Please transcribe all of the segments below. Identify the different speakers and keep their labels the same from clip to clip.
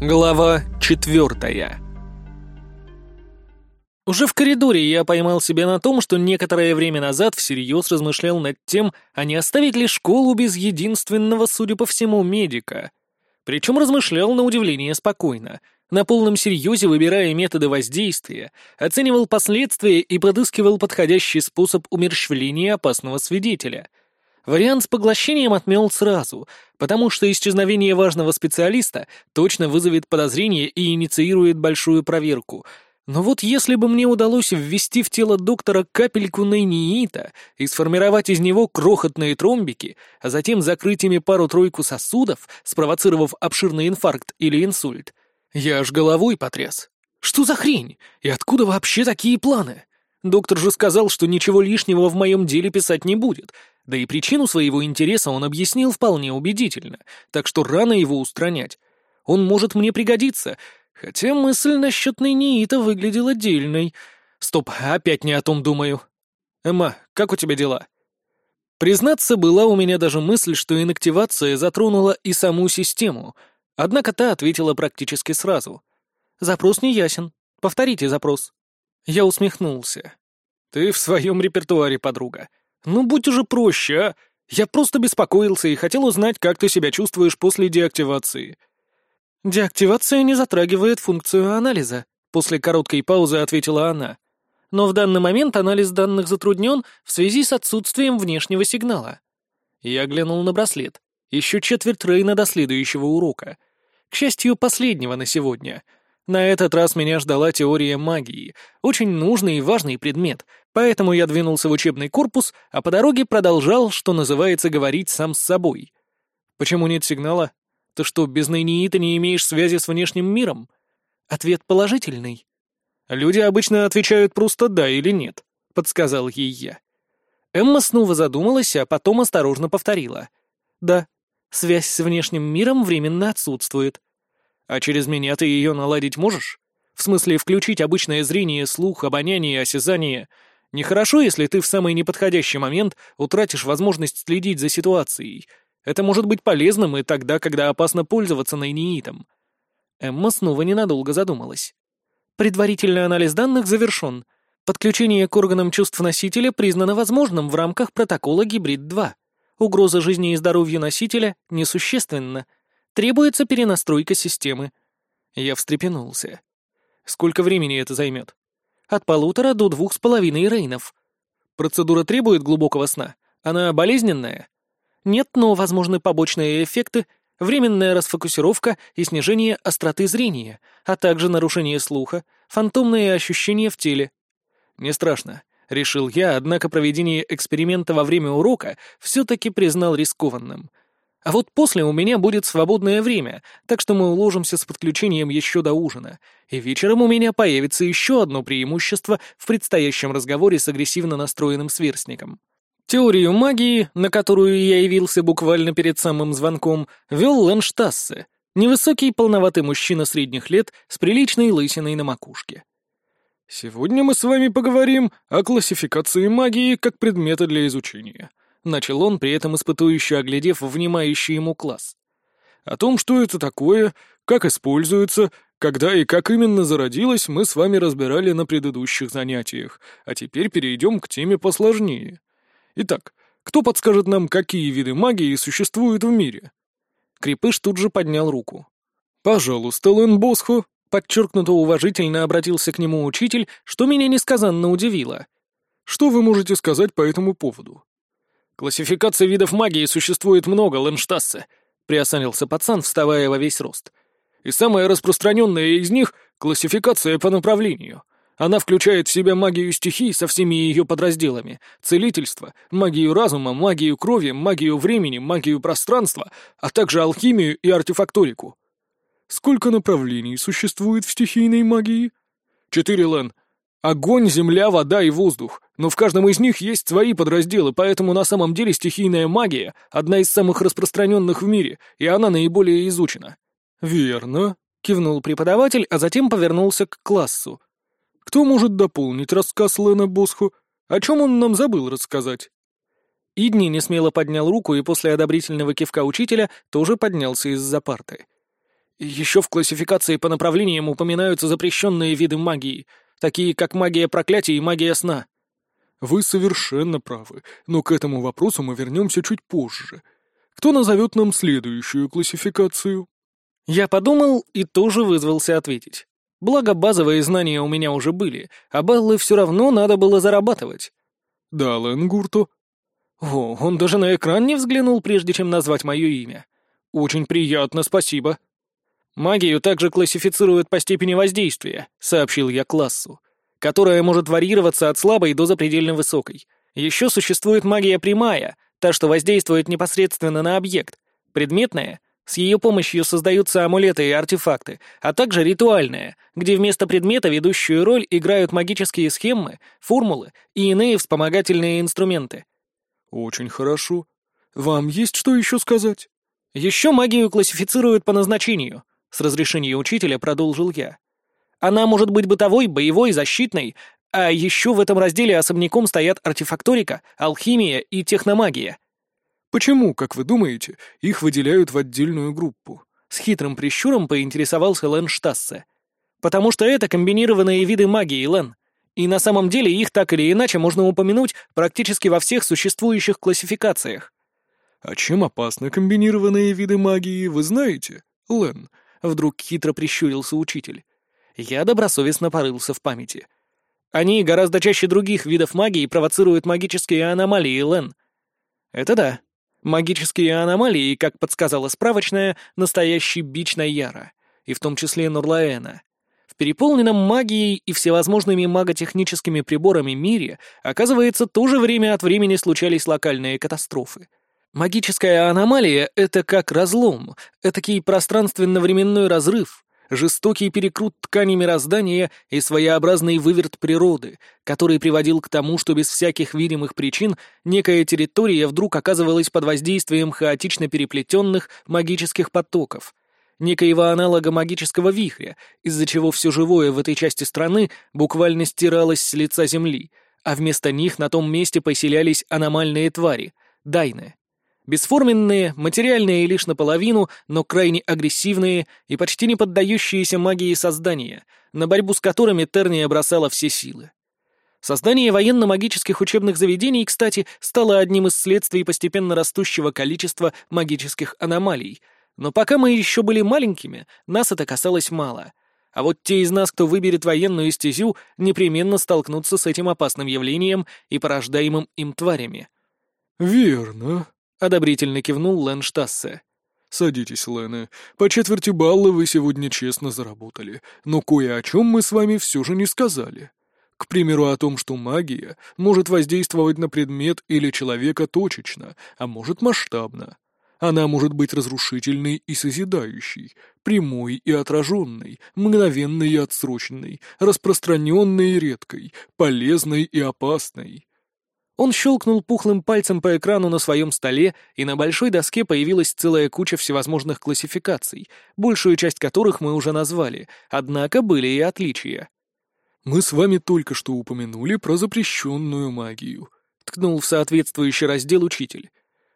Speaker 1: Глава четвертая Уже в коридоре я поймал себя на том, что некоторое время назад всерьез размышлял над тем, а не оставить ли школу без единственного, судя по всему, медика. Причем размышлял на удивление спокойно, на полном серьезе выбирая методы воздействия, оценивал последствия и подыскивал подходящий способ умерщвления опасного свидетеля — Вариант с поглощением отмел сразу, потому что исчезновение важного специалиста точно вызовет подозрение и инициирует большую проверку. Но вот если бы мне удалось ввести в тело доктора капельку нейниита и сформировать из него крохотные тромбики, а затем закрыть ими пару-тройку сосудов, спровоцировав обширный инфаркт или инсульт, я аж головой потряс. Что за хрень? И откуда вообще такие планы? Доктор же сказал, что ничего лишнего в моем деле писать не будет, да и причину своего интереса он объяснил вполне убедительно, так что рано его устранять. Он может мне пригодиться, хотя мысль насчет Нейниита выглядела дельной. Стоп, опять не о том думаю. Эмма, как у тебя дела? Признаться, была у меня даже мысль, что инактивация затронула и саму систему, однако та ответила практически сразу. Запрос не ясен. Повторите запрос. Я усмехнулся. Ты в своем репертуаре, подруга. «Ну, будь уже проще, а! Я просто беспокоился и хотел узнать, как ты себя чувствуешь после деактивации». «Деактивация не затрагивает функцию анализа», — после короткой паузы ответила она. «Но в данный момент анализ данных затруднен в связи с отсутствием внешнего сигнала». Я глянул на браслет. Еще четверть Рейна до следующего урока. К счастью, последнего на сегодня — на этот раз меня ждала теория магии, очень нужный и важный предмет, поэтому я двинулся в учебный корпус, а по дороге продолжал, что называется, говорить сам с собой. «Почему нет сигнала? Ты что, без Нейниита не имеешь связи с внешним миром?» Ответ положительный. «Люди обычно отвечают просто «да» или «нет», — подсказал ей я. Эмма снова задумалась, а потом осторожно повторила. «Да, связь с внешним миром временно отсутствует. А через меня ты ее наладить можешь? В смысле, включить обычное зрение, слух, обоняние, осязание. Нехорошо, если ты в самый неподходящий момент утратишь возможность следить за ситуацией. Это может быть полезным и тогда, когда опасно пользоваться найниитом. Эмма снова ненадолго задумалась. Предварительный анализ данных завершен. Подключение к органам чувств носителя признано возможным в рамках протокола Гибрид-2. Угроза жизни и здоровью носителя несущественна — Требуется перенастройка системы. Я встрепенулся. Сколько времени это займет? От полутора до двух с половиной рейнов. Процедура требует глубокого сна. Она болезненная? Нет, но возможны побочные эффекты, временная расфокусировка и снижение остроты зрения, а также нарушение слуха, фантомные ощущения в теле. Не страшно, решил я, однако проведение эксперимента во время урока все-таки признал рискованным — а вот после у меня будет свободное время, так что мы уложимся с подключением еще до ужина, и вечером у меня появится еще одно преимущество в предстоящем разговоре с агрессивно настроенным сверстником. Теорию магии, на которую я явился буквально перед самым звонком, вел Лэнштассе, невысокий полноватый мужчина средних лет с приличной лысиной на макушке. «Сегодня мы с вами поговорим о классификации магии как предмета для изучения», — начал он, при этом испытующе оглядев внимающий ему класс. «О том, что это такое, как используется, когда и как именно зародилось, мы с вами разбирали на предыдущих занятиях, а теперь перейдем к теме посложнее. Итак, кто подскажет нам, какие виды магии существуют в мире?» Крепыш тут же поднял руку. «Пожалуйста, Лэн Босхо», — подчеркнуто уважительно обратился к нему учитель, что меня несказанно удивило. «Что вы можете сказать по этому поводу?» «Классификации видов магии существует много, Ленштассе», — приосанился пацан, вставая во весь рост. «И самая распространенная из них — классификация по направлению. Она включает в себя магию стихий со всеми ее подразделами, целительство, магию разума, магию крови, магию времени, магию пространства, а также алхимию и артефакторику». «Сколько направлений существует в стихийной магии?» «Четыре, Лен. Огонь, земля, вода и воздух. Но в каждом из них есть свои подразделы, поэтому на самом деле стихийная магия — одна из самых распространенных в мире, и она наиболее изучена». «Верно», — кивнул преподаватель, а затем повернулся к классу. «Кто может дополнить рассказ Лена Босху? О чем он нам забыл рассказать?» Идни несмело поднял руку и после одобрительного кивка учителя тоже поднялся из-за парты. Еще в классификации по направлениям упоминаются запрещенные виды магии, такие как магия проклятия и магия сна.
Speaker 2: Вы совершенно правы, но к этому вопросу мы вернемся чуть позже. Кто назовет нам следующую классификацию?
Speaker 1: Я подумал и тоже вызвался ответить. Благо, базовые знания у меня уже были, а баллы все равно надо было зарабатывать.
Speaker 2: Да, Ленгурто.
Speaker 1: О, он даже на экран не взглянул, прежде чем назвать мое имя. Очень приятно, спасибо. Магию также классифицируют по степени воздействия, сообщил я классу, которая может варьироваться от слабой до запредельно высокой. Еще существует магия прямая, та, что воздействует непосредственно на объект. Предметная с ее помощью создаются амулеты и артефакты, а также ритуальная, где вместо предмета ведущую роль играют магические схемы, формулы и иные вспомогательные инструменты.
Speaker 2: Очень хорошо. Вам есть что еще сказать?
Speaker 1: Еще магию классифицируют по назначению, с разрешения учителя продолжил я. Она может быть бытовой, боевой, защитной, а еще в этом разделе особняком стоят артефакторика, алхимия и техномагия.
Speaker 2: Почему, как вы думаете, их выделяют в отдельную группу?
Speaker 1: С хитрым прищуром поинтересовался Лен Штассе. Потому что это комбинированные виды магии, Лен. И на самом деле их так или иначе можно упомянуть практически во всех существующих классификациях.
Speaker 2: А чем опасны комбинированные виды магии, вы знаете, Лен?
Speaker 1: Вдруг хитро прищурился учитель. Я добросовестно порылся в памяти. Они гораздо чаще других видов магии провоцируют магические аномалии, Лен. Это да. Магические аномалии, как подсказала справочная, настоящий бич Найяра, и в том числе Нурлаэна. В переполненном магией и всевозможными маготехническими приборами мире, оказывается, тоже время от времени случались локальные катастрофы. Магическая аномалия — это как разлом, этакий пространственно-временной разрыв, жестокий перекрут ткани мироздания и своеобразный выверт природы, который приводил к тому, что без всяких видимых причин некая территория вдруг оказывалась под воздействием хаотично переплетенных магических потоков, некоего аналога магического вихря, из-за чего все живое в этой части страны буквально стиралось с лица земли, а вместо них на том месте поселялись аномальные твари — дайны. Бесформенные, материальные лишь наполовину, но крайне агрессивные и почти не поддающиеся магии создания, на борьбу с которыми Терния бросала все силы. Создание военно-магических учебных заведений, кстати, стало одним из следствий постепенно растущего количества магических аномалий, но пока мы еще были маленькими, нас это касалось мало. А вот те из нас, кто выберет военную стезю, непременно столкнутся с этим опасным явлением и порождаемым им тварями.
Speaker 2: «Верно», —
Speaker 1: одобрительно кивнул Лен Штассе.
Speaker 2: «Садитесь, Лене. По четверти балла вы сегодня честно заработали, но кое о чем мы с вами все же не сказали. К примеру, о том, что магия может воздействовать на предмет или человека точечно, а может масштабно. Она может быть разрушительной и созидающей, прямой и отраженной, мгновенной и отсроченной, распространенной и редкой, полезной и опасной.
Speaker 1: Он щелкнул пухлым пальцем по экрану на своем столе, и на большой доске появилась целая куча всевозможных классификаций, большую часть которых мы уже назвали, однако были и отличия.
Speaker 2: «Мы с вами только что упомянули про запрещенную магию», — ткнул в соответствующий раздел учитель.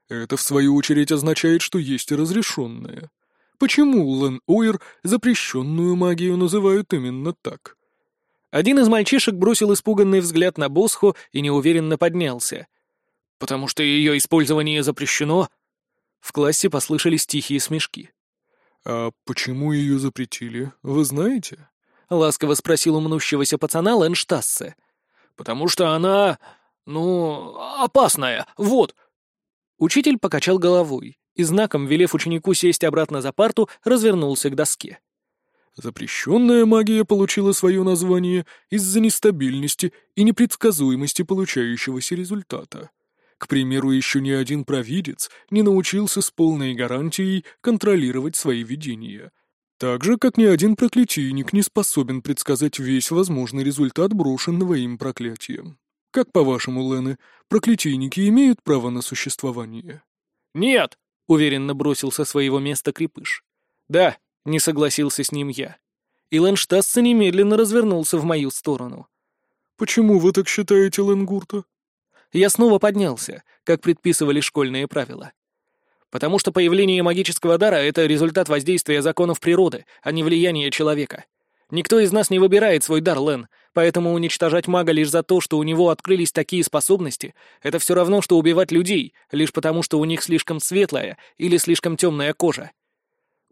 Speaker 2: «Это, в свою очередь, означает, что есть и разрешенная. Почему Лен Ойр запрещенную магию называют именно так?»
Speaker 1: Один из мальчишек бросил испуганный взгляд на Босху и неуверенно поднялся. «Потому что ее использование запрещено?» В классе послышались тихие смешки.
Speaker 2: «А почему ее запретили, вы знаете?»
Speaker 1: — ласково спросил у мнущегося пацана Ленштассе. «Потому что она... ну... опасная, вот!» Учитель покачал головой и, знаком велев ученику сесть обратно за парту, развернулся к доске.
Speaker 2: Запрещенная магия получила свое название из-за нестабильности и непредсказуемости получающегося результата. К примеру, еще ни один провидец не научился с полной гарантией контролировать свои видения. Так же, как ни один проклятийник не способен предсказать весь возможный результат брошенного им проклятия. Как по-вашему, Лены, проклятийники имеют право на существование?
Speaker 1: «Нет!» — уверенно бросил со своего места крепыш. «Да, — не согласился с ним я. И Ленштасса немедленно развернулся в мою сторону.
Speaker 2: «Почему вы так считаете, Ленгурта?»
Speaker 1: Я снова поднялся, как предписывали школьные правила. Потому что появление магического дара — это результат воздействия законов природы, а не влияния человека. Никто из нас не выбирает свой дар, Лен, поэтому уничтожать мага лишь за то, что у него открылись такие способности, это все равно, что убивать людей, лишь потому, что у них слишком светлая или слишком темная кожа.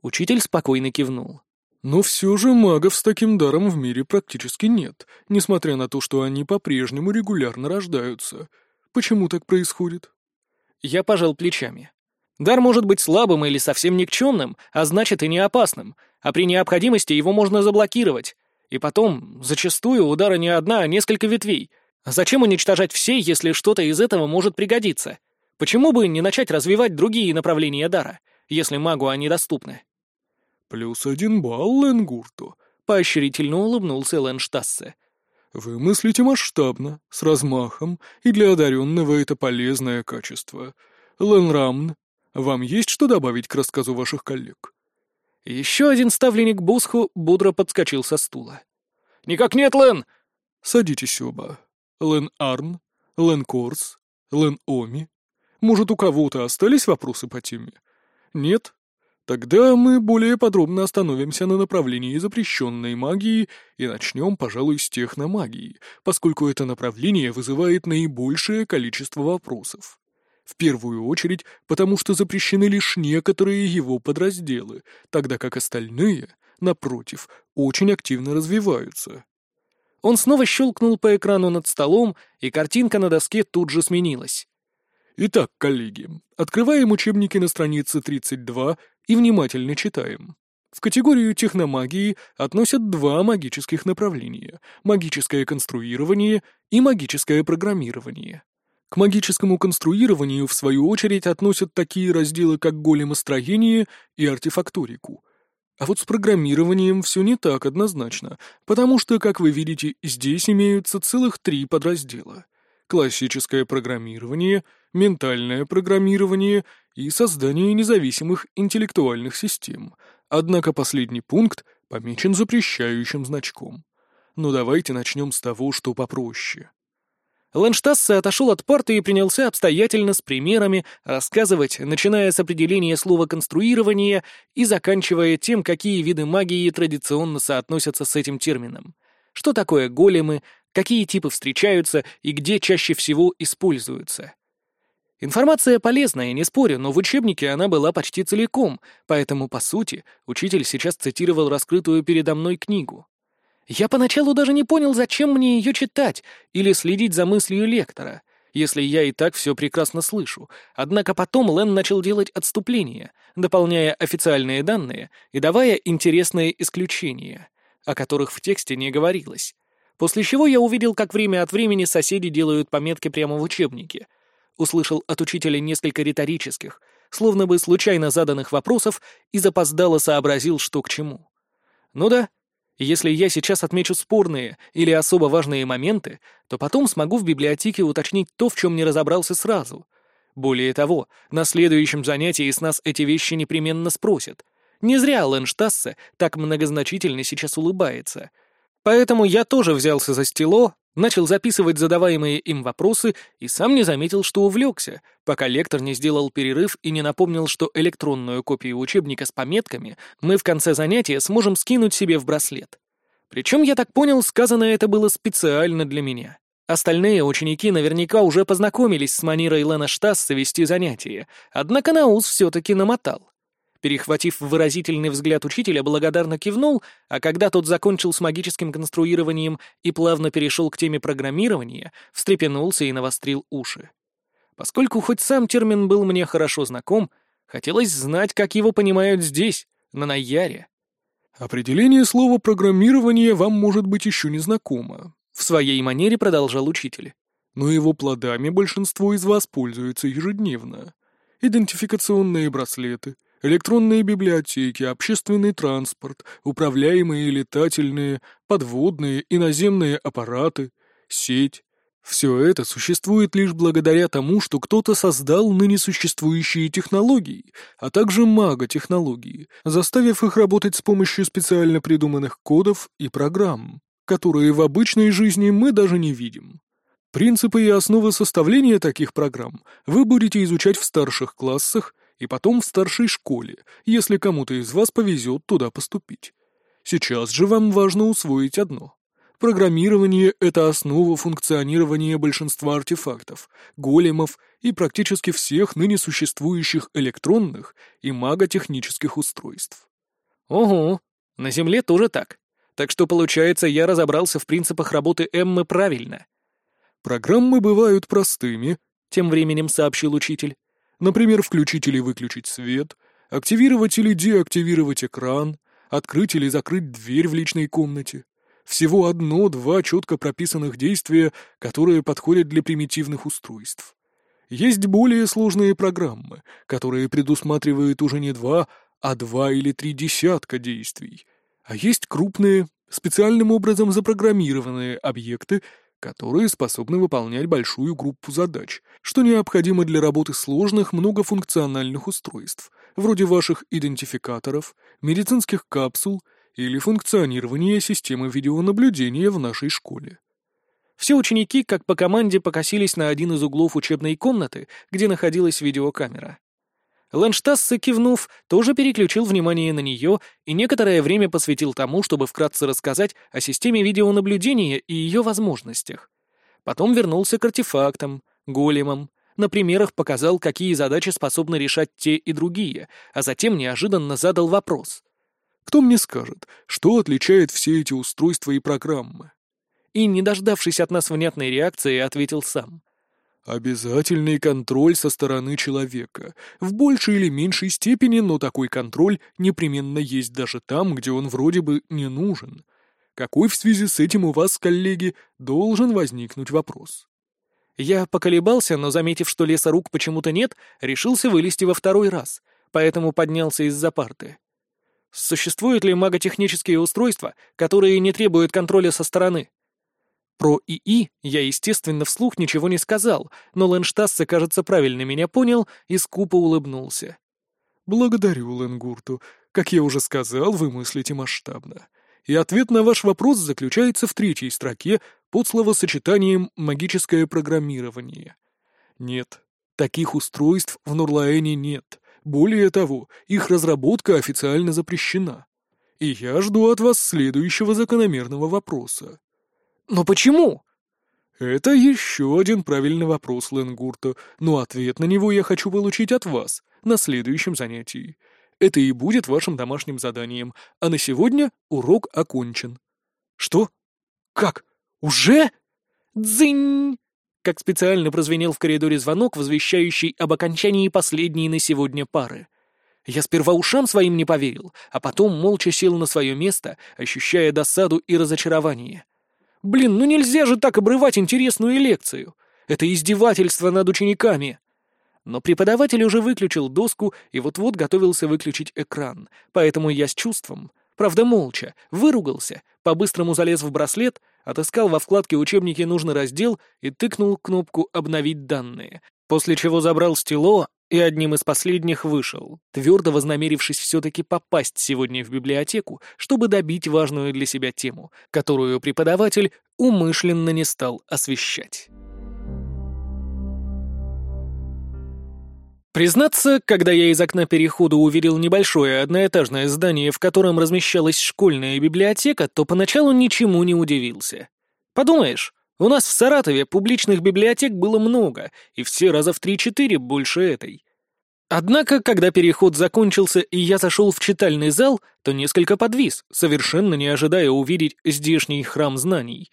Speaker 1: Учитель спокойно кивнул.
Speaker 2: Но все же магов с таким даром в мире практически нет, несмотря на то, что они по-прежнему регулярно рождаются. Почему так происходит?
Speaker 1: Я пожал плечами. Дар может быть слабым или совсем никчемным, а значит и не опасным, а при необходимости его можно заблокировать. И потом, зачастую, у дара не одна, а несколько ветвей. Зачем уничтожать все, если что-то из этого может пригодиться? Почему бы не начать развивать другие направления дара, если магу они доступны?
Speaker 2: «Плюс один балл Ленгурту», — поощрительно улыбнулся Ленштассе. «Вы мыслите масштабно, с размахом, и для одаренного это полезное качество. Ленрамн, вам есть что добавить к рассказу ваших коллег?»
Speaker 1: Еще один ставленник Бусху бодро подскочил со стула. «Никак нет, Лен!»
Speaker 2: «Садитесь оба. Лен Арн, Лен Корс, Лен Оми. Может, у кого-то остались вопросы по теме? Нет? Тогда мы более подробно остановимся на направлении запрещенной магии и начнем, пожалуй, с техномагии, поскольку это направление вызывает наибольшее количество вопросов. В первую очередь, потому что запрещены лишь некоторые его подразделы, тогда как остальные, напротив, очень активно развиваются.
Speaker 1: Он снова щелкнул по экрану над столом, и картинка на доске тут же сменилась.
Speaker 2: Итак, коллеги, открываем учебники на странице 32 и внимательно читаем. В категорию техномагии относят два магических направления — магическое конструирование и магическое программирование. К магическому конструированию, в свою очередь, относят такие разделы, как големостроение и артефакторику. А вот с программированием все не так однозначно, потому что, как вы видите, здесь имеются целых три подраздела. Классическое программирование, ментальное программирование и создание независимых интеллектуальных систем. Однако последний пункт помечен запрещающим значком. Но давайте начнем с того, что попроще.
Speaker 1: Ланштассе отошел от парты и принялся обстоятельно с примерами рассказывать, начиная с определения слова «конструирование» и заканчивая тем, какие виды магии традиционно соотносятся с этим термином. Что такое големы, какие типы встречаются и где чаще всего используются. Информация полезная, не спорю, но в учебнике она была почти целиком, поэтому, по сути, учитель сейчас цитировал раскрытую передо мной книгу. Я поначалу даже не понял, зачем мне ее читать или следить за мыслью лектора, если я и так все прекрасно слышу. Однако потом Лен начал делать отступления, дополняя официальные данные и давая интересные исключения, о которых в тексте не говорилось. После чего я увидел, как время от времени соседи делают пометки прямо в учебнике. Услышал от учителя несколько риторических, словно бы случайно заданных вопросов и запоздало сообразил, что к чему. Ну да, если я сейчас отмечу спорные или особо важные моменты, то потом смогу в библиотеке уточнить то, в чем не разобрался сразу. Более того, на следующем занятии с нас эти вещи непременно спросят. Не зря Ленштассе так многозначительно сейчас улыбается. Поэтому я тоже взялся за стело, начал записывать задаваемые им вопросы и сам не заметил, что увлекся, пока лектор не сделал перерыв и не напомнил, что электронную копию учебника с пометками мы в конце занятия сможем скинуть себе в браслет. Причем, я так понял, сказано это было специально для меня. Остальные ученики наверняка уже познакомились с манерой Лена Штасса вести занятия, однако Наус все-таки намотал. Перехватив выразительный взгляд учителя, благодарно кивнул, а когда тот закончил с магическим конструированием и плавно перешел к теме программирования, встрепенулся и навострил уши. Поскольку хоть сам термин был мне хорошо знаком, хотелось знать, как его понимают здесь, на Наяре.
Speaker 2: «Определение слова «программирование» вам может быть еще не знакомо», — в своей манере продолжал учитель. «Но его плодами большинство из вас пользуются ежедневно. Идентификационные браслеты — электронные библиотеки, общественный транспорт, управляемые летательные, подводные и наземные аппараты, сеть. Все это существует лишь благодаря тому, что кто-то создал ныне существующие технологии, а также маготехнологии, заставив их работать с помощью специально придуманных кодов и программ, которые в обычной жизни мы даже не видим. Принципы и основы составления таких программ вы будете изучать в старших классах и потом в старшей школе, если кому-то из вас повезет туда поступить. Сейчас же вам важно усвоить одно. Программирование — это основа функционирования большинства артефактов, големов и практически всех ныне существующих электронных и маготехнических устройств.
Speaker 1: Ого, на Земле тоже так. Так что, получается, я разобрался в принципах работы Эммы правильно.
Speaker 2: Программы бывают простыми,
Speaker 1: тем временем сообщил учитель.
Speaker 2: Например, включить или выключить свет, активировать или деактивировать экран, открыть или закрыть дверь в личной комнате. Всего одно-два четко прописанных действия, которые подходят для примитивных устройств. Есть более сложные программы, которые предусматривают уже не два, а два или три десятка действий. А есть крупные, специальным образом запрограммированные объекты, которые способны выполнять большую группу задач, что необходимо для работы сложных многофункциональных устройств, вроде ваших идентификаторов, медицинских капсул или функционирования системы видеонаблюдения в нашей школе.
Speaker 1: Все ученики, как по команде, покосились на один из углов учебной комнаты, где находилась видеокамера. Ланштассе, кивнув, тоже переключил внимание на нее и некоторое время посвятил тому, чтобы вкратце рассказать о системе видеонаблюдения и ее возможностях. Потом вернулся к артефактам, големам, на примерах показал, какие задачи способны решать те и другие, а затем неожиданно задал вопрос.
Speaker 2: «Кто мне скажет, что отличает все эти устройства и программы?»
Speaker 1: И, не дождавшись от нас внятной реакции, ответил сам.
Speaker 2: Обязательный контроль со стороны человека. В большей или меньшей степени, но такой контроль непременно есть даже там, где он вроде бы не нужен. Какой в связи с этим у вас, коллеги, должен возникнуть вопрос?
Speaker 1: Я поколебался, но, заметив, что леса рук почему-то нет, решился вылезти во второй раз, поэтому поднялся из-за парты. Существуют ли маготехнические устройства, которые не требуют контроля со стороны? Про ИИ я, естественно, вслух ничего не сказал, но Ленштассе, кажется, правильно меня понял и скупо улыбнулся.
Speaker 2: «Благодарю, Ленгурту. Как я уже сказал, вы мыслите масштабно. И ответ на ваш вопрос заключается в третьей строке под словосочетанием «магическое программирование». Нет, таких устройств в Нурлаэне нет. Более того, их разработка официально запрещена. И я жду от вас следующего закономерного вопроса.
Speaker 1: «Но почему?»
Speaker 2: «Это еще один правильный вопрос, Ленгурта, но ответ на него я хочу получить от вас на следующем занятии. Это и будет вашим домашним заданием, а на сегодня урок окончен».
Speaker 1: «Что? Как? Уже?» «Дзынь!» Как специально прозвенел в коридоре звонок, возвещающий об окончании последней на сегодня пары. Я сперва ушам своим не поверил, а потом молча сел на свое место, ощущая досаду и разочарование. Блин, ну нельзя же так обрывать интересную лекцию. Это издевательство над учениками. Но преподаватель уже выключил доску и вот-вот готовился выключить экран, поэтому я с чувством, правда молча, выругался, по-быстрому залез в браслет, отыскал во вкладке учебники нужный раздел и тыкнул кнопку «Обновить данные», после чего забрал стело и одним из последних вышел, твердо вознамерившись все-таки попасть сегодня в библиотеку, чтобы добить важную для себя тему, которую преподаватель умышленно не стал освещать. Признаться, когда я из окна перехода увидел небольшое одноэтажное здание, в котором размещалась школьная библиотека, то поначалу ничему не удивился. Подумаешь, у нас в Саратове публичных библиотек было много, и все раза в три-четыре больше этой. Однако, когда переход закончился и я зашел в читальный зал, то несколько подвис, совершенно не ожидая увидеть здешний храм знаний.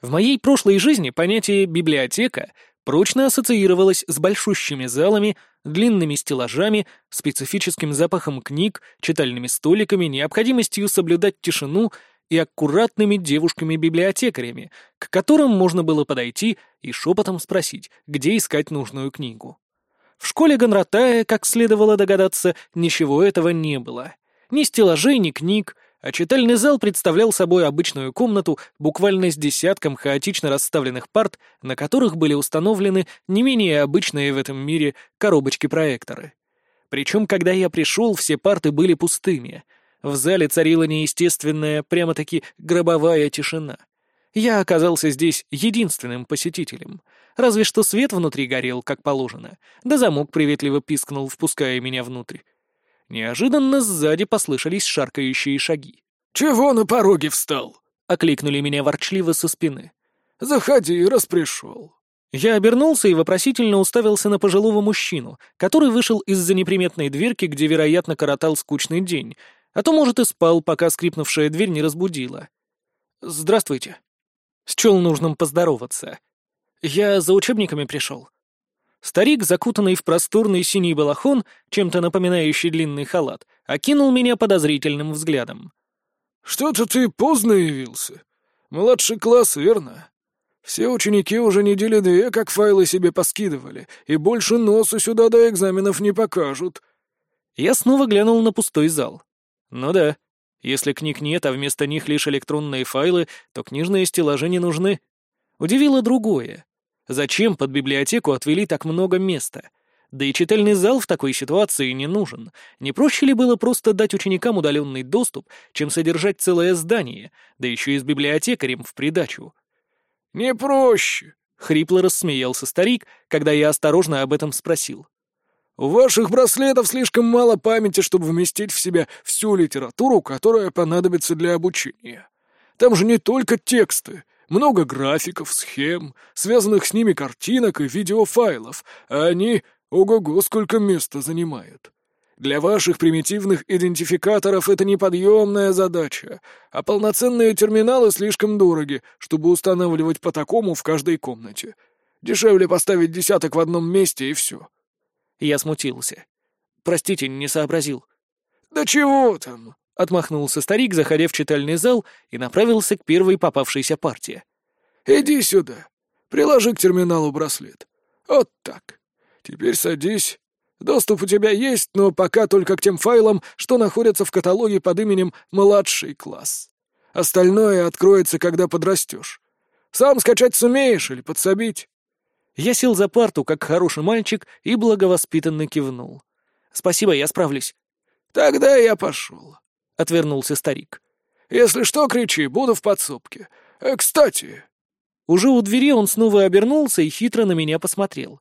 Speaker 1: В моей прошлой жизни понятие «библиотека» прочно ассоциировалось с большущими залами, длинными стеллажами, специфическим запахом книг, читальными столиками, необходимостью соблюдать тишину и аккуратными девушками-библиотекарями, к которым можно было подойти и шепотом спросить, где искать нужную книгу. В школе Гонратая, как следовало догадаться, ничего этого не было. Ни стеллажей, ни книг, а читальный зал представлял собой обычную комнату буквально с десятком хаотично расставленных парт, на которых были установлены не менее обычные в этом мире коробочки-проекторы. Причем, когда я пришел, все парты были пустыми — в зале царила неестественная, прямо-таки гробовая тишина. Я оказался здесь единственным посетителем. Разве что свет внутри горел, как положено, да замок приветливо пискнул, впуская меня внутрь. Неожиданно сзади послышались шаркающие шаги.
Speaker 2: «Чего на пороге встал?»
Speaker 1: — окликнули меня ворчливо со спины.
Speaker 2: «Заходи, раз пришел».
Speaker 1: Я обернулся и вопросительно уставился на пожилого мужчину, который вышел из-за неприметной дверки, где, вероятно, коротал скучный день, а то, может, и спал, пока скрипнувшая дверь не разбудила. «Здравствуйте». Счел нужным поздороваться. «Я за учебниками пришел». Старик, закутанный в просторный синий балахон, чем-то напоминающий длинный халат, окинул меня подозрительным взглядом.
Speaker 2: «Что-то ты поздно явился. Младший класс, верно? Все ученики уже недели две как файлы себе поскидывали, и больше носу сюда до экзаменов не покажут».
Speaker 1: Я снова глянул на пустой зал. «Ну да, если книг нет, а вместо них лишь электронные файлы, то книжные стеллажи не нужны. Удивило другое. Зачем под библиотеку отвели так много места? Да и читальный зал в такой ситуации не нужен. Не проще ли было просто дать ученикам удаленный доступ, чем содержать целое здание, да еще и с библиотекарем в придачу?
Speaker 2: «Не проще», —
Speaker 1: хрипло рассмеялся старик, когда я осторожно об этом спросил.
Speaker 2: «У ваших браслетов слишком мало памяти, чтобы вместить в себя всю литературу, которая понадобится для обучения. Там же не только тексты, много графиков, схем, связанных с ними картинок и видеофайлов, а они, ого-го, сколько места занимают. Для ваших примитивных идентификаторов это неподъемная задача, а полноценные терминалы слишком дороги, чтобы устанавливать по такому в каждой комнате. Дешевле поставить десяток в одном месте и все.
Speaker 1: Я смутился. Простите, не сообразил.
Speaker 2: «Да чего там?»
Speaker 1: — отмахнулся старик, заходя в читальный зал, и направился к первой попавшейся партии.
Speaker 2: «Иди сюда. Приложи к терминалу браслет. Вот так. Теперь садись. Доступ у тебя есть, но пока только к тем файлам, что находятся в каталоге под именем «Младший класс». Остальное откроется, когда подрастешь. Сам скачать сумеешь или подсобить?»
Speaker 1: Я сел за парту, как хороший мальчик, и благовоспитанно кивнул. «Спасибо, я справлюсь».
Speaker 2: «Тогда я пошел.
Speaker 1: — отвернулся старик.
Speaker 2: «Если что, кричи, буду в подсобке. Э, кстати...»
Speaker 1: Уже у двери он снова обернулся и хитро на меня посмотрел.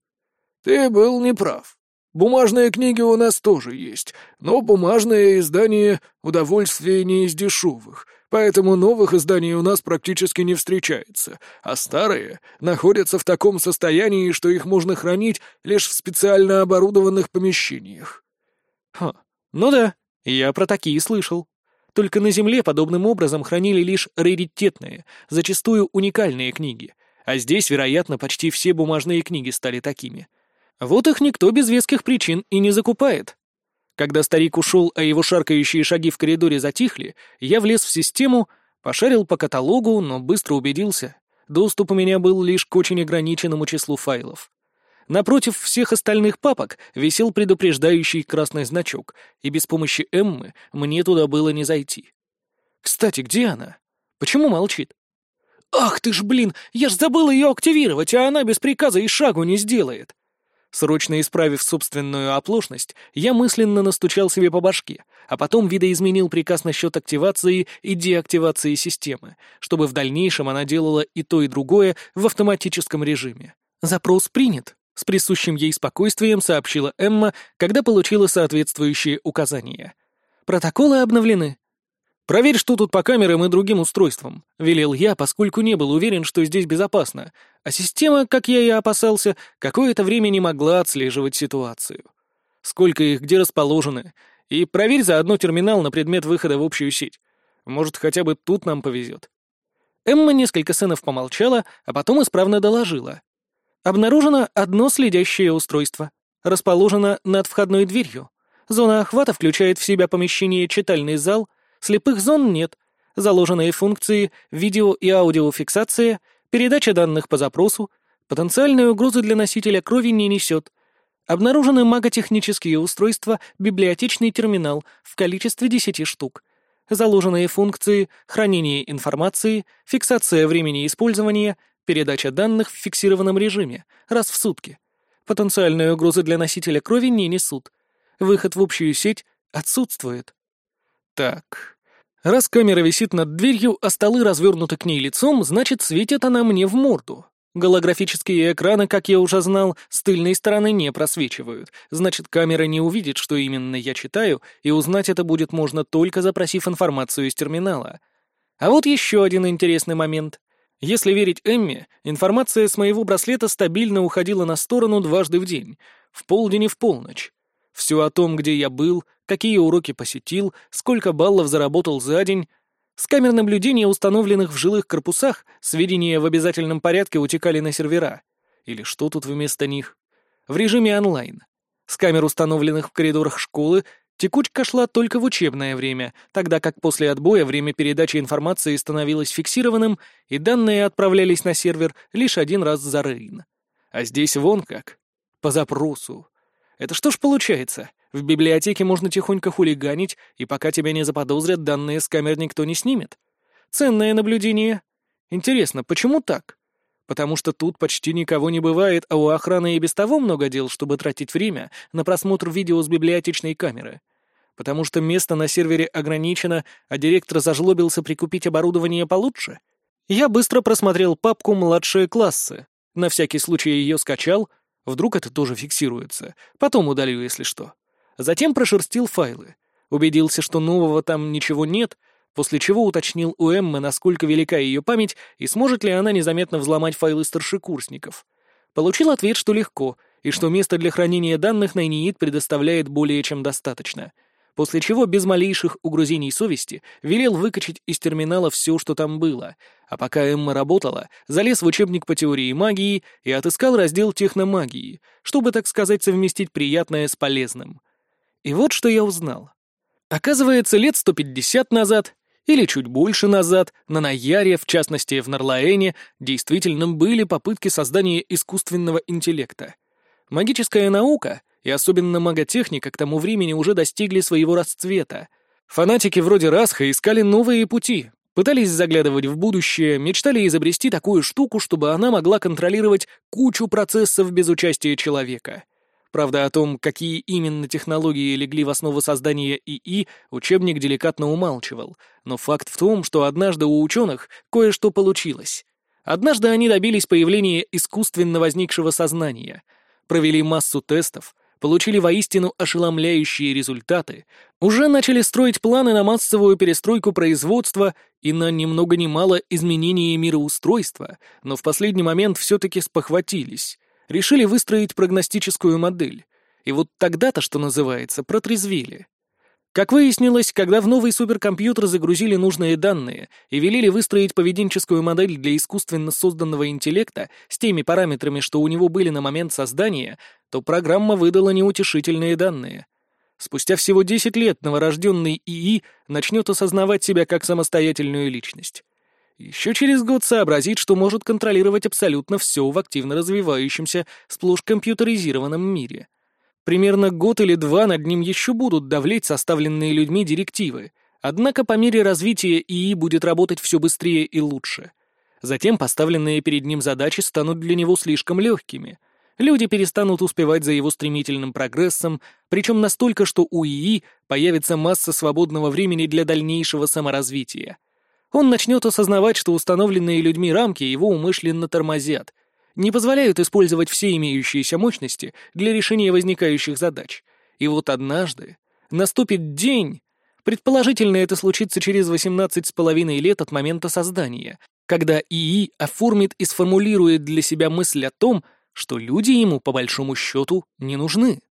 Speaker 2: «Ты был неправ. Бумажные книги у нас тоже есть, но бумажное издание — удовольствие не из дешевых, поэтому новых изданий у нас практически не встречается, а старые находятся в таком состоянии, что их можно хранить лишь в специально оборудованных помещениях».
Speaker 1: «Ха, ну да, я про такие слышал. Только на Земле подобным образом хранили лишь раритетные, зачастую уникальные книги, а здесь, вероятно, почти все бумажные книги стали такими. Вот их никто без веских причин и не закупает. Когда старик ушел, а его шаркающие шаги в коридоре затихли, я влез в систему, пошарил по каталогу, но быстро убедился. Доступ у меня был лишь к очень ограниченному числу файлов. Напротив всех остальных папок висел предупреждающий красный значок, и без помощи Эммы мне туда было не зайти. Кстати, где она? Почему молчит? Ах ты ж, блин, я ж забыл ее активировать, а она без приказа и шагу не сделает. Срочно исправив собственную оплошность, я мысленно настучал себе по башке, а потом видоизменил приказ насчет активации и деактивации системы, чтобы в дальнейшем она делала и то, и другое в автоматическом режиме. Запрос принят. С присущим ей спокойствием сообщила Эмма, когда получила соответствующие указания. «Протоколы обновлены». «Проверь, что тут по камерам и другим устройствам», — велел я, поскольку не был уверен, что здесь безопасно, а система, как я и опасался, какое-то время не могла отслеживать ситуацию. Сколько их где расположены, и проверь заодно терминал на предмет выхода в общую сеть. Может, хотя бы тут нам повезет. Эмма несколько сценов помолчала, а потом исправно доложила. Обнаружено одно следящее устройство. Расположено над входной дверью. Зона охвата включает в себя помещение читальный зал, слепых зон нет, заложенные функции видео- и аудиофиксация, передача данных по запросу, потенциальной угрозы для носителя крови не несет. Обнаружены маготехнические устройства, библиотечный терминал в количестве 10 штук. Заложенные функции хранение информации, фиксация времени использования, Передача данных в фиксированном режиме, раз в сутки. Потенциальные угрозы для носителя крови не несут. Выход в общую сеть отсутствует. Так. Раз камера висит над дверью, а столы развернуты к ней лицом, значит, светит она мне в морду. Голографические экраны, как я уже знал, с тыльной стороны не просвечивают, значит, камера не увидит, что именно я читаю, и узнать это будет можно только запросив информацию из терминала. А вот еще один интересный момент. Если верить Эмме, информация с моего браслета стабильно уходила на сторону дважды в день, в полдень и в полночь. Все о том, где я был, какие уроки посетил, сколько баллов заработал за день. С камер наблюдения, установленных в жилых корпусах, сведения в обязательном порядке утекали на сервера. Или что тут вместо них? В режиме онлайн. С камер, установленных в коридорах школы, текучка шла только в учебное время, тогда как после отбоя время передачи информации становилось фиксированным, и данные отправлялись на сервер лишь один раз за рейн. А здесь вон как. По запросу. Это что ж получается? В библиотеке можно тихонько хулиганить, и пока тебя не заподозрят, данные с камер никто не снимет. Ценное наблюдение. Интересно, почему так? Потому что тут почти никого не бывает, а у охраны и без того много дел, чтобы тратить время на просмотр видео с библиотечной камеры. Потому что место на сервере ограничено, а директор зажлобился прикупить оборудование получше. Я быстро просмотрел папку «Младшие классы». На всякий случай ее скачал, Вдруг это тоже фиксируется. Потом удалю, если что. Затем прошерстил файлы. Убедился, что нового там ничего нет, после чего уточнил у Эммы, насколько велика ее память и сможет ли она незаметно взломать файлы старшекурсников. Получил ответ, что легко, и что место для хранения данных Найниит предоставляет более чем достаточно — после чего без малейших угрызений совести велел выкачать из терминала все, что там было, а пока Эмма работала, залез в учебник по теории магии и отыскал раздел техномагии, чтобы, так сказать, совместить приятное с полезным. И вот что я узнал. Оказывается, лет 150 назад или чуть больше назад, на Наяре, в частности в Нарлаэне, действительно были попытки создания искусственного интеллекта. Магическая наука и особенно маготехника к тому времени уже достигли своего расцвета. Фанатики вроде Расха искали новые пути, пытались заглядывать в будущее, мечтали изобрести такую штуку, чтобы она могла контролировать кучу процессов без участия человека. Правда, о том, какие именно технологии легли в основу создания ИИ, учебник деликатно умалчивал, но факт в том, что однажды у ученых кое-что получилось. Однажды они добились появления искусственно возникшего сознания, провели массу тестов, получили воистину ошеломляющие результаты, уже начали строить планы на массовую перестройку производства и на ни много ни мало изменение мироустройства, но в последний момент все-таки спохватились, решили выстроить прогностическую модель, и вот тогда-то, что называется, протрезвели. Как выяснилось, когда в новый суперкомпьютер загрузили нужные данные и велели выстроить поведенческую модель для искусственно созданного интеллекта с теми параметрами, что у него были на момент создания, то программа выдала неутешительные данные. Спустя всего 10 лет новорожденный ИИ начнет осознавать себя как самостоятельную личность. Еще через год сообразит, что может контролировать абсолютно все в активно развивающемся, сплошь компьютеризированном мире — Примерно год или два над ним еще будут давлеть составленные людьми директивы, однако по мере развития ИИ будет работать все быстрее и лучше. Затем поставленные перед ним задачи станут для него слишком легкими. Люди перестанут успевать за его стремительным прогрессом, причем настолько, что у ИИ появится масса свободного времени для дальнейшего саморазвития. Он начнет осознавать, что установленные людьми рамки его умышленно тормозят — не позволяют использовать все имеющиеся мощности для решения возникающих задач. И вот однажды наступит день, предположительно это случится через 18 с половиной лет от момента создания, когда ИИ оформит и сформулирует для себя мысль о том, что люди ему, по большому счету, не нужны.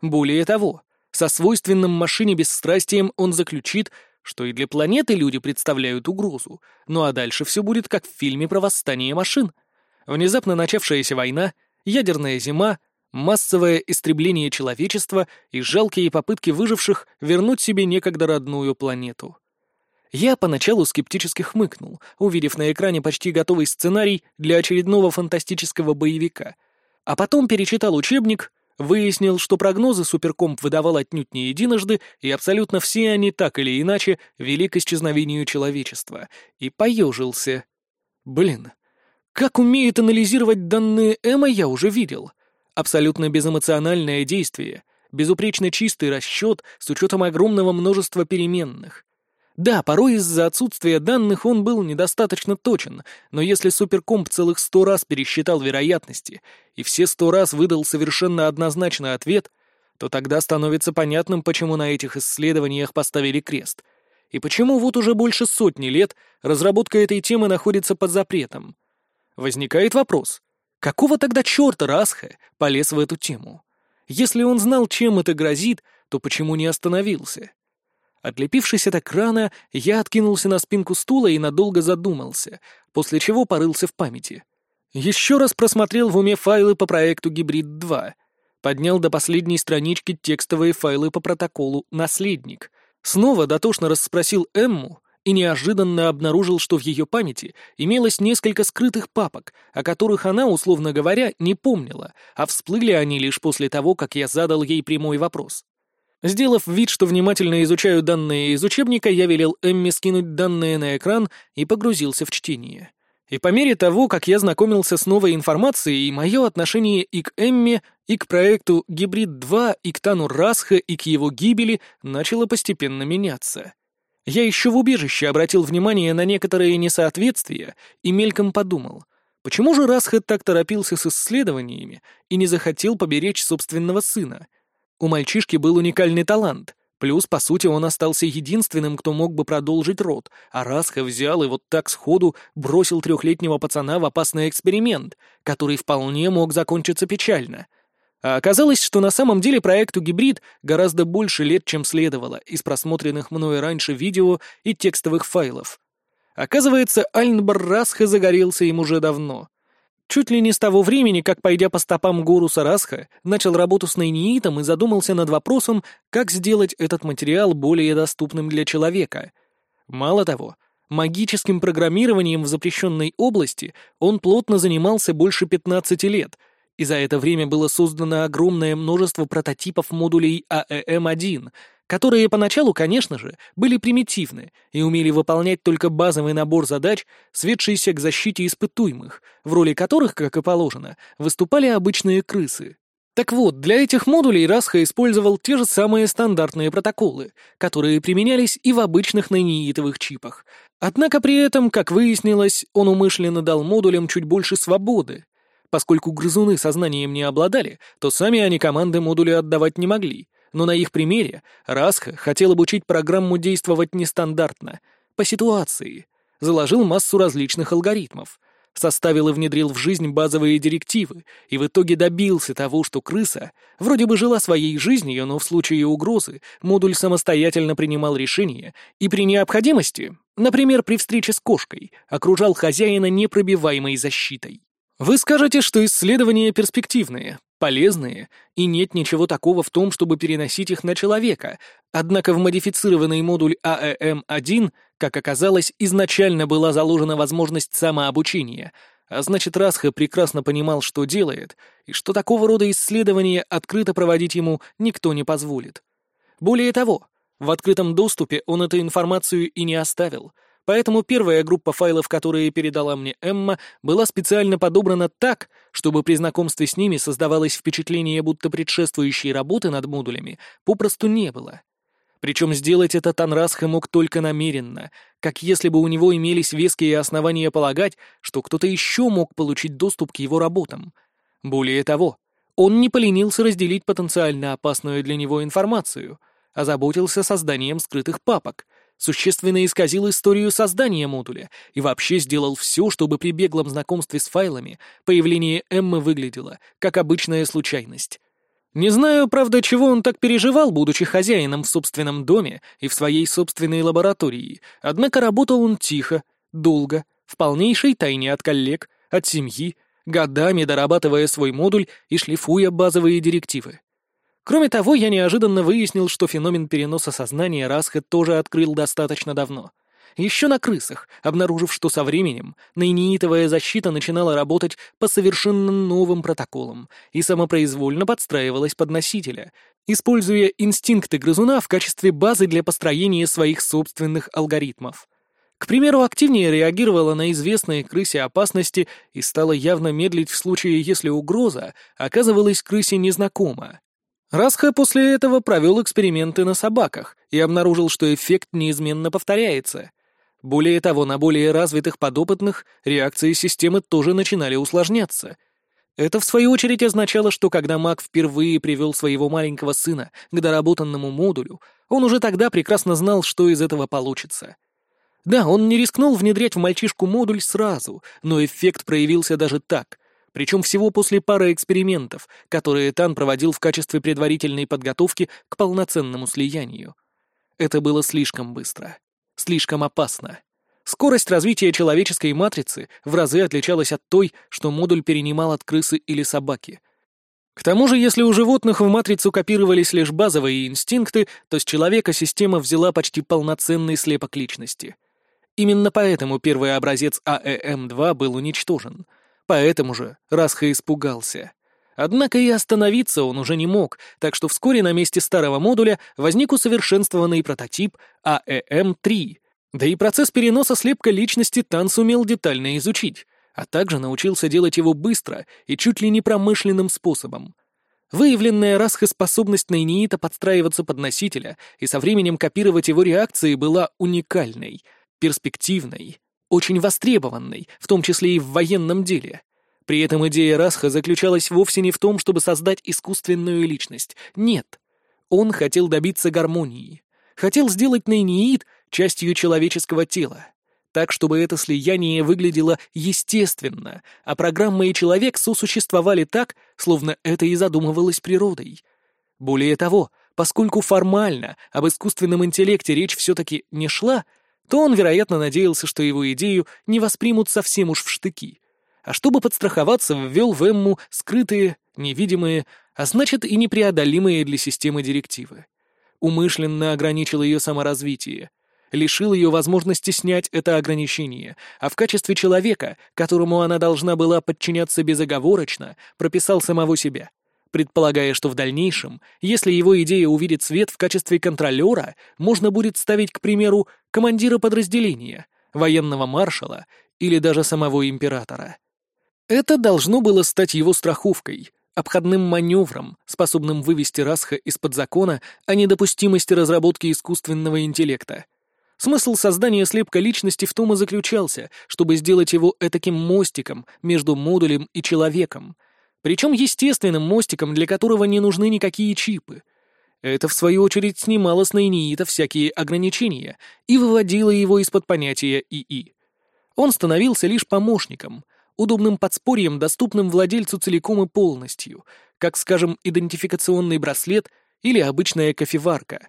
Speaker 1: Более того, со свойственным машине бесстрастием он заключит, что и для планеты люди представляют угрозу, ну а дальше все будет как в фильме про восстание машин — внезапно начавшаяся война, ядерная зима, массовое истребление человечества и жалкие попытки выживших вернуть себе некогда родную планету. Я поначалу скептически хмыкнул, увидев на экране почти готовый сценарий для очередного фантастического боевика, а потом перечитал учебник, выяснил, что прогнозы Суперкомп выдавал отнюдь не единожды, и абсолютно все они так или иначе вели к исчезновению человечества, и поежился. Блин, как умеет анализировать данные Эмма, я уже видел. Абсолютно безэмоциональное действие, безупречно чистый расчет с учетом огромного множества переменных. Да, порой из-за отсутствия данных он был недостаточно точен, но если суперкомп целых сто раз пересчитал вероятности и все сто раз выдал совершенно однозначный ответ, то тогда становится понятным, почему на этих исследованиях поставили крест. И почему вот уже больше сотни лет разработка этой темы находится под запретом. Возникает вопрос, какого тогда черта Расха полез в эту тему? Если он знал, чем это грозит, то почему не остановился? Отлепившись от экрана, я откинулся на спинку стула и надолго задумался, после чего порылся в памяти. Еще раз просмотрел в уме файлы по проекту «Гибрид-2», поднял до последней странички текстовые файлы по протоколу «Наследник», снова дотошно расспросил Эмму и неожиданно обнаружил, что в ее памяти имелось несколько скрытых папок, о которых она, условно говоря, не помнила, а всплыли они лишь после того, как я задал ей прямой вопрос. Сделав вид, что внимательно изучаю данные из учебника, я велел Эмми скинуть данные на экран и погрузился в чтение. И по мере того, как я знакомился с новой информацией, мое отношение и к Эмме, и к проекту «Гибрид-2», и к Тану Расха, и к его гибели начало постепенно меняться. Я еще в убежище обратил внимание на некоторые несоответствия и мельком подумал, почему же Расха так торопился с исследованиями и не захотел поберечь собственного сына — у мальчишки был уникальный талант, плюс, по сути, он остался единственным, кто мог бы продолжить род, а Расха взял и вот так сходу бросил трехлетнего пацана в опасный эксперимент, который вполне мог закончиться печально. А оказалось, что на самом деле проекту «Гибрид» гораздо больше лет, чем следовало, из просмотренных мною раньше видео и текстовых файлов. Оказывается, Альнбар Расха загорелся им уже давно. Чуть ли не с того времени, как, пойдя по стопам гуру Сарасха, начал работу с нейниитом и задумался над вопросом, как сделать этот материал более доступным для человека. Мало того, магическим программированием в запрещенной области он плотно занимался больше 15 лет, и за это время было создано огромное множество прототипов модулей АЭМ-1, которые поначалу, конечно же, были примитивны и умели выполнять только базовый набор задач, светшийся к защите испытуемых, в роли которых, как и положено, выступали обычные крысы. Так вот, для этих модулей Расха использовал те же самые стандартные протоколы, которые применялись и в обычных нейнитовых чипах. Однако при этом, как выяснилось, он умышленно дал модулям чуть больше свободы. Поскольку грызуны сознанием не обладали, то сами они команды модуля отдавать не могли — но на их примере Расха хотел обучить программу действовать нестандартно, по ситуации, заложил массу различных алгоритмов, составил и внедрил в жизнь базовые директивы и в итоге добился того, что крыса вроде бы жила своей жизнью, но в случае угрозы модуль самостоятельно принимал решения и при необходимости, например, при встрече с кошкой, окружал хозяина непробиваемой защитой. Вы скажете, что исследования перспективные, полезные, и нет ничего такого в том, чтобы переносить их на человека, однако в модифицированный модуль АЭМ-1, как оказалось, изначально была заложена возможность самообучения, а значит, Расха прекрасно понимал, что делает, и что такого рода исследования открыто проводить ему никто не позволит. Более того, в открытом доступе он эту информацию и не оставил — Поэтому первая группа файлов, которые передала мне Эмма, была специально подобрана так, чтобы при знакомстве с ними создавалось впечатление, будто предшествующей работы над модулями попросту не было. Причем сделать это Танрасха мог только намеренно, как если бы у него имелись веские основания полагать, что кто-то еще мог получить доступ к его работам. Более того, он не поленился разделить потенциально опасную для него информацию, озаботился созданием скрытых папок, существенно исказил историю создания модуля и вообще сделал все, чтобы при беглом знакомстве с файлами появление Эммы выглядело как обычная случайность. Не знаю, правда, чего он так переживал, будучи хозяином в собственном доме и в своей собственной лаборатории, однако работал он тихо, долго, в полнейшей тайне от коллег, от семьи, годами дорабатывая свой модуль и шлифуя базовые директивы. Кроме того, я неожиданно выяснил, что феномен переноса сознания Расхет тоже открыл достаточно давно. Еще на крысах, обнаружив, что со временем нейнитовая защита начинала работать по совершенно новым протоколам и самопроизвольно подстраивалась под носителя, используя инстинкты грызуна в качестве базы для построения своих собственных алгоритмов. К примеру, активнее реагировала на известные крысе опасности и стала явно медлить в случае, если угроза оказывалась крысе незнакома. Расха после этого провел эксперименты на собаках и обнаружил, что эффект неизменно повторяется. Более того, на более развитых подопытных реакции системы тоже начинали усложняться. Это, в свою очередь, означало, что когда маг впервые привел своего маленького сына к доработанному модулю, он уже тогда прекрасно знал, что из этого получится. Да, он не рискнул внедрять в мальчишку модуль сразу, но эффект проявился даже так, причем всего после пары экспериментов, которые Тан проводил в качестве предварительной подготовки к полноценному слиянию. Это было слишком быстро, слишком опасно. Скорость развития человеческой матрицы в разы отличалась от той, что модуль перенимал от крысы или собаки. К тому же, если у животных в матрицу копировались лишь базовые инстинкты, то с человека система взяла почти полноценный слепок личности. Именно поэтому первый образец АЭМ-2 был уничтожен — Поэтому же Расха испугался. Однако и остановиться он уже не мог, так что вскоре на месте старого модуля возник усовершенствованный прототип АЭМ-3. Да и процесс переноса слепка личности Тан сумел детально изучить, а также научился делать его быстро и чуть ли не промышленным способом. Выявленная Расха способность Найниита подстраиваться под носителя и со временем копировать его реакции была уникальной, перспективной очень востребованной, в том числе и в военном деле. При этом идея Расха заключалась вовсе не в том, чтобы создать искусственную личность. Нет. Он хотел добиться гармонии. Хотел сделать Нейниит частью человеческого тела. Так, чтобы это слияние выглядело естественно, а программа и человек сосуществовали так, словно это и задумывалось природой. Более того, поскольку формально об искусственном интеллекте речь все-таки не шла, то он, вероятно, надеялся, что его идею не воспримут совсем уж в штыки. А чтобы подстраховаться, ввел в Эмму скрытые, невидимые, а значит и непреодолимые для системы директивы. Умышленно ограничил ее саморазвитие, лишил ее возможности снять это ограничение, а в качестве человека, которому она должна была подчиняться безоговорочно, прописал самого себя — предполагая, что в дальнейшем, если его идея увидит свет в качестве контролера, можно будет ставить, к примеру, командира подразделения, военного маршала или даже самого императора. Это должно было стать его страховкой, обходным маневром, способным вывести Расха из-под закона о недопустимости разработки искусственного интеллекта. Смысл создания слепка личности в том и заключался, чтобы сделать его этаким мостиком между модулем и человеком — причем естественным мостиком, для которого не нужны никакие чипы. Это, в свою очередь, снимало с Найниита всякие ограничения и выводило его из-под понятия ИИ. Он становился лишь помощником, удобным подспорьем, доступным владельцу целиком и полностью, как, скажем, идентификационный браслет или обычная кофеварка.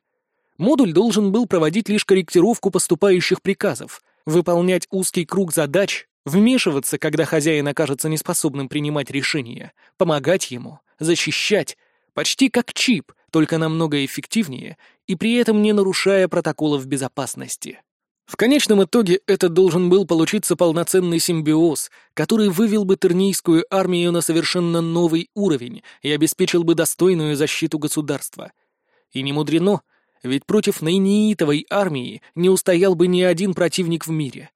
Speaker 1: Модуль должен был проводить лишь корректировку поступающих приказов, выполнять узкий круг задач, Вмешиваться, когда хозяин окажется неспособным принимать решения, помогать ему, защищать, почти как чип, только намного эффективнее и при этом не нарушая протоколов безопасности. В конечном итоге это должен был получиться полноценный симбиоз, который вывел бы тернийскую армию на совершенно новый уровень и обеспечил бы достойную защиту государства. И не мудрено, ведь против Найниитовой армии не устоял бы ни один противник в мире.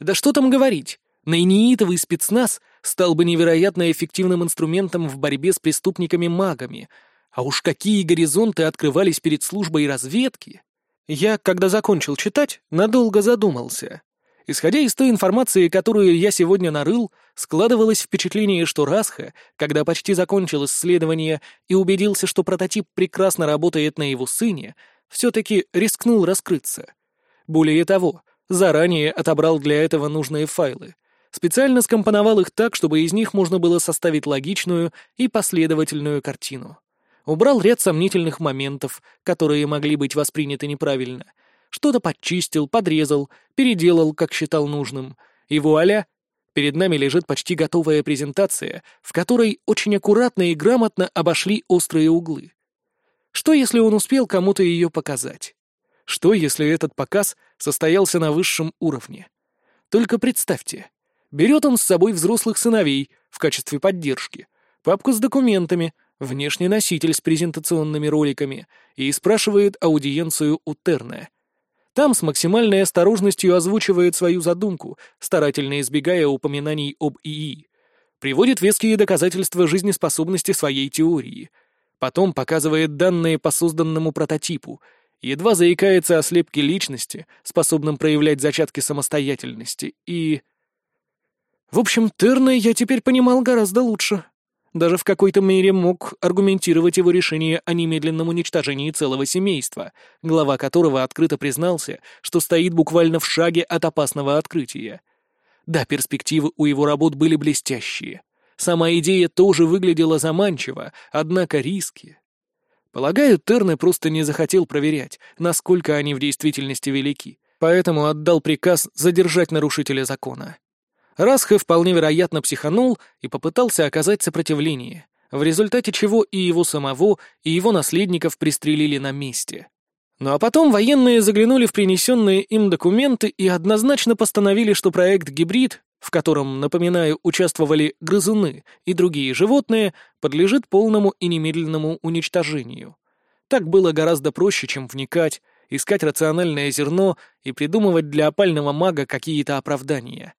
Speaker 1: Да что там говорить, Найниитовый спецназ стал бы невероятно эффективным инструментом в борьбе с преступниками-магами. А уж какие горизонты открывались перед службой разведки! Я, когда закончил читать, надолго задумался. Исходя из той информации, которую я сегодня нарыл, складывалось впечатление, что Расха, когда почти закончил исследование и убедился, что прототип прекрасно работает на его сыне, все-таки рискнул раскрыться. Более того, заранее отобрал для этого нужные файлы, специально скомпоновал их так, чтобы из них можно было составить логичную и последовательную картину. Убрал ряд сомнительных моментов, которые могли быть восприняты неправильно. Что-то подчистил, подрезал, переделал, как считал нужным. И вуаля! Перед нами лежит почти готовая презентация, в которой очень аккуратно и грамотно обошли острые углы. Что, если он успел кому-то ее показать? Что, если этот показ состоялся на высшем уровне? Только представьте, Берет он с собой взрослых сыновей в качестве поддержки, папку с документами, внешний носитель с презентационными роликами и спрашивает аудиенцию у Терна. Там с максимальной осторожностью озвучивает свою задумку, старательно избегая упоминаний об ИИ. Приводит веские доказательства жизнеспособности своей теории. Потом показывает данные по созданному прототипу, едва заикается о слепке личности, способном проявлять зачатки самостоятельности, и... В общем, Терна я теперь понимал гораздо лучше. Даже в какой-то мере мог аргументировать его решение о немедленном уничтожении целого семейства, глава которого открыто признался, что стоит буквально в шаге от опасного открытия. Да, перспективы у его работ были блестящие. Сама идея тоже выглядела заманчиво, однако риски... Полагаю, Терне просто не захотел проверять, насколько они в действительности велики, поэтому отдал приказ задержать нарушителя закона. Расхе вполне вероятно психанул и попытался оказать сопротивление, в результате чего и его самого, и его наследников пристрелили на месте. Ну а потом военные заглянули в принесенные им документы и однозначно постановили, что проект «Гибрид», в котором, напоминаю, участвовали грызуны и другие животные, подлежит полному и немедленному уничтожению. Так было гораздо проще, чем вникать, искать рациональное зерно и придумывать для опального мага какие-то оправдания.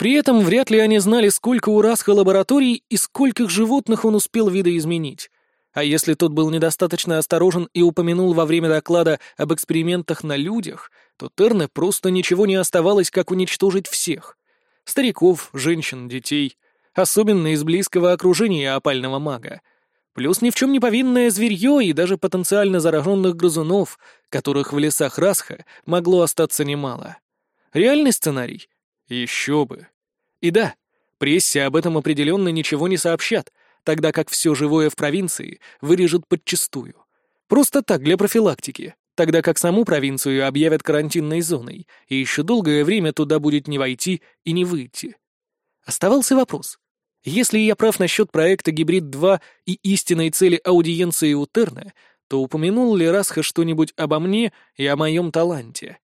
Speaker 1: При этом вряд ли они знали, сколько у Расха лабораторий и скольких животных он успел видоизменить. А если тот был недостаточно осторожен и упомянул во время доклада об экспериментах на людях, то Терне просто ничего не оставалось, как уничтожить всех. Стариков, женщин, детей, особенно из близкого окружения опального мага. Плюс ни в чем не повинное зверье и даже потенциально зараженных грызунов, которых в лесах Расха могло остаться немало. Реальный сценарий — еще бы. И да, прессе об этом определенно ничего не сообщат, тогда как все живое в провинции вырежут подчистую. Просто так, для профилактики, тогда как саму провинцию объявят карантинной зоной, и еще долгое время туда будет не войти и не выйти. Оставался вопрос. Если я прав насчет проекта «Гибрид-2» и истинной цели аудиенции у Терна, то упомянул ли Расха что-нибудь обо мне и о моем таланте?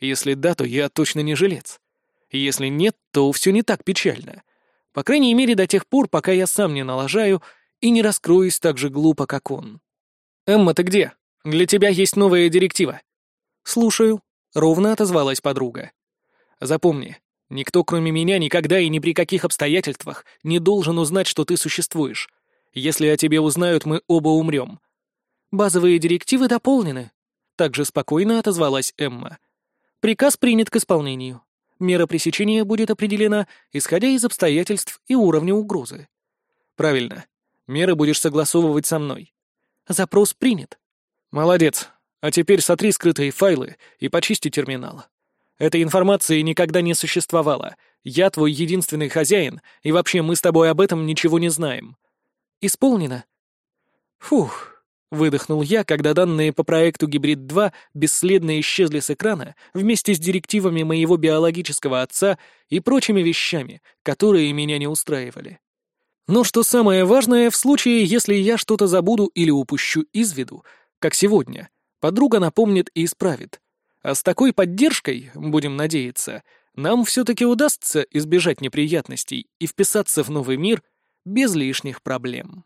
Speaker 1: Если да, то я точно не жилец. Если нет, то все не так печально. По крайней мере, до тех пор, пока я сам не налажаю и не раскроюсь так же глупо, как он. «Эмма, ты где? Для тебя есть новая директива». «Слушаю», — ровно отозвалась подруга. «Запомни, никто, кроме меня, никогда и ни при каких обстоятельствах не должен узнать, что ты существуешь. Если о тебе узнают, мы оба умрем». «Базовые директивы дополнены», — также спокойно отозвалась Эмма. «Приказ принят к исполнению» мера пресечения будет определена, исходя из обстоятельств и уровня угрозы. Правильно. Меры будешь согласовывать со мной. Запрос принят. Молодец. А теперь сотри скрытые файлы и почисти терминал. Этой информации никогда не существовало. Я твой единственный хозяин, и вообще мы с тобой об этом ничего не знаем. Исполнено. Фух. Выдохнул я, когда данные по проекту «Гибрид-2» бесследно исчезли с экрана вместе с директивами моего биологического отца и прочими вещами, которые меня не устраивали. Но что самое важное, в случае, если я что-то забуду или упущу из виду, как сегодня, подруга напомнит и исправит. А с такой поддержкой, будем надеяться, нам все-таки удастся избежать неприятностей и вписаться в новый мир без лишних проблем.